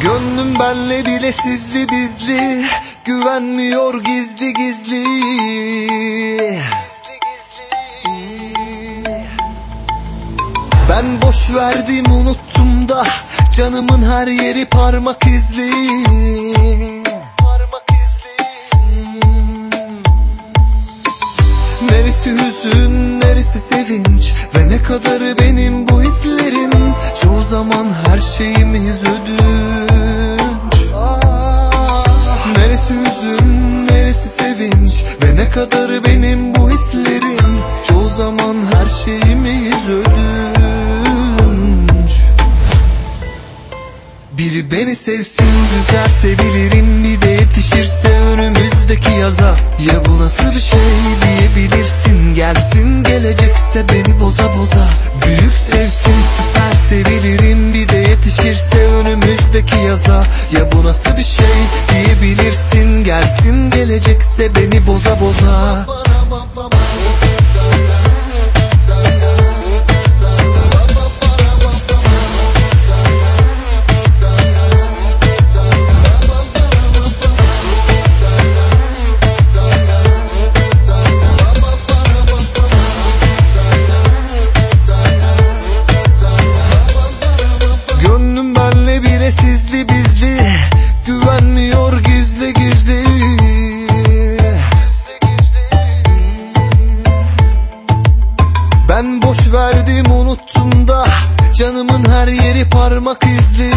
Gönlüm benle bile sizli bizli Güvenmiyor gizli gizli. Ben boş verdim unuttum da Canımın her yeri parmak izli. Neresi hüzün, neresi sevinç Ve ne kadarı benim bu hislerim? Çoğu zaman her şeyimiz ödünç Kadarı benim bu hislerim. Çoğu zaman her şeyimiz ödünç biri beni sevsin güzel sevilirim. Bir de yetişirse önümüzdeki yaza. Ya bu nasıl bir şey diyebilirsin? Gelsin gelecekse beni boza boza. Büyük sevsin süper sevilirim. Bir de yetişirse önümüzdeki yaza. Ya bu nasıl bir şey diyebilirsin? Gelsin gelecekse beni boza boza. Gönlüm benle bile boş verdim unuttum da Canımın her yeri parmak izli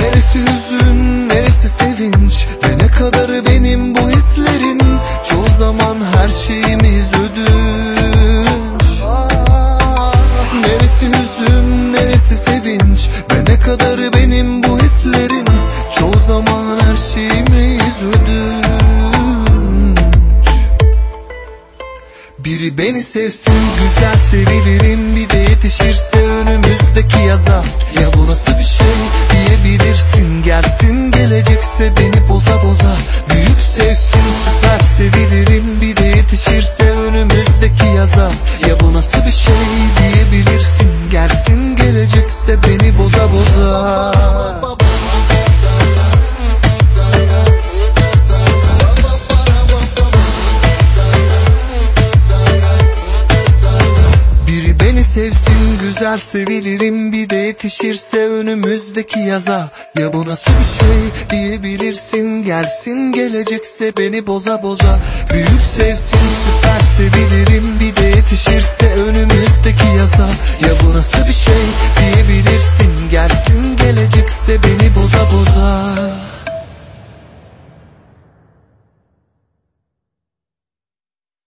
Neresi hüzün, neresi sevinç Ve ne kadarı benim bu hislerin? Çoğu zaman her şeyimiz ödünç. Neresi hüzün, neresi sevinç Ve ne kadarı benim bu hislerin? Çoğu zaman her şeyimiz ödünç biri beni sevsin güzel sevilirim. Bir de yetişirse önümüzdeki yaza. Ya bu nasıl bir şey diyebilirsin? Gelsin gelecekse beni boza boza. Büyük sevsin süper sevilirim. Bir de yetişirse önümüzdeki yaza. Ya bu nasıl bir şey diyebilirsin? Gelsin gelecekse beni boza boza sevsin güzel sevilirim. Bir de yetişirse önümüzdeki yaza. Ya bu nasıl bir şey diyebilirsin? Gelsin gelecekse beni boza boza. Büyük sevsin süper sevilirim. Bir de yetişirse önümüzdeki yaza. Ya bu nasıl bir şey diyebilirsin? Gelsin gelecekse beni boza boza.